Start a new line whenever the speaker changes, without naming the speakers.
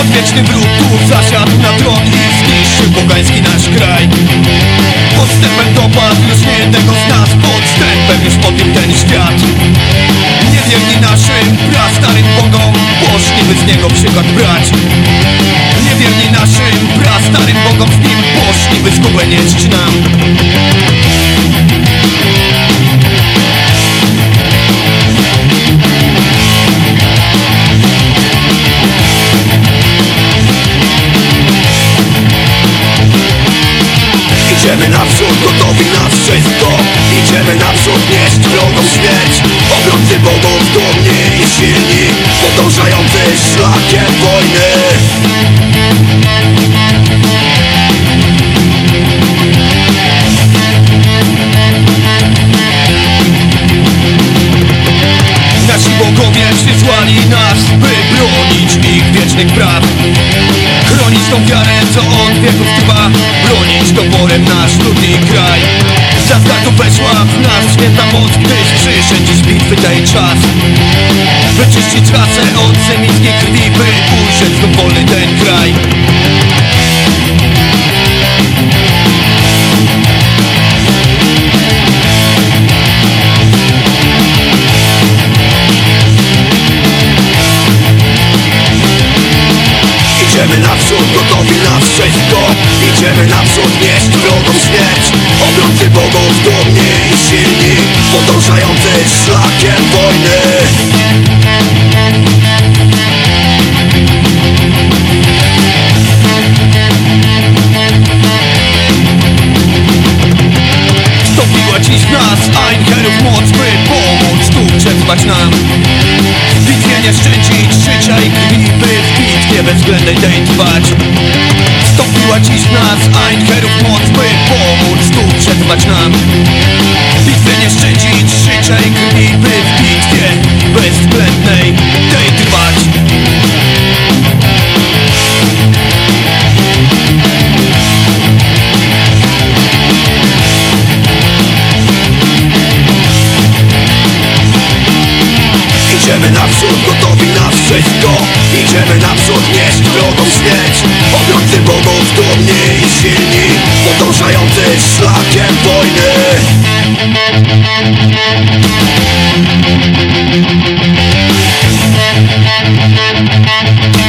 Odwieczny wróg tu zasiadł na tron i zniszczył pogański nasz kraj. Podstępem dopadł już nie jednego z nas. Podstępem już podbił ten świat. Niewierni naszym prastarym bogom. Poszli by z niego przykład poszli by zgubę nieść nam
Idziemy naprzód, gotowi na wszystko. Idziemy naprzód, nieść wrogom śmierć. Obrońcy bogów, dumni i silni Podążający szlakiem. Wojny
nas, by bronić ich wiecznych praw. Chronić tą wiarę, co od wieków trwa. Bronić toporem nasz ludny kraj. Za zgadu weszła w nas święta moc Gdyż przyszedł dziś bitwy tej czas Wyczyścić rasę od
Idziemy naprzód, nieść wrogom śmierć. Obrońcy bogów, dumni i silni Podążający szlakiem wojny.
Wstąpiła dziś w nas Einherów moc, by pomóc tu przetrwać nam. Bitwie nie szczędzić życia i krwi, by w bitwie bezwzględnej tej trwać Wstąpiła dziś nas Einherów moc, by pomóc tu przetrwać nam. W bitwie nie szczędzić życia i krwi, by w bitwie bezwzględnej tej trwać.
Idziemy naprzód, gotowi na wszystko. Idziemy naprzód, nieść wrogom śmierć. Obrońcy bogów, Thank you.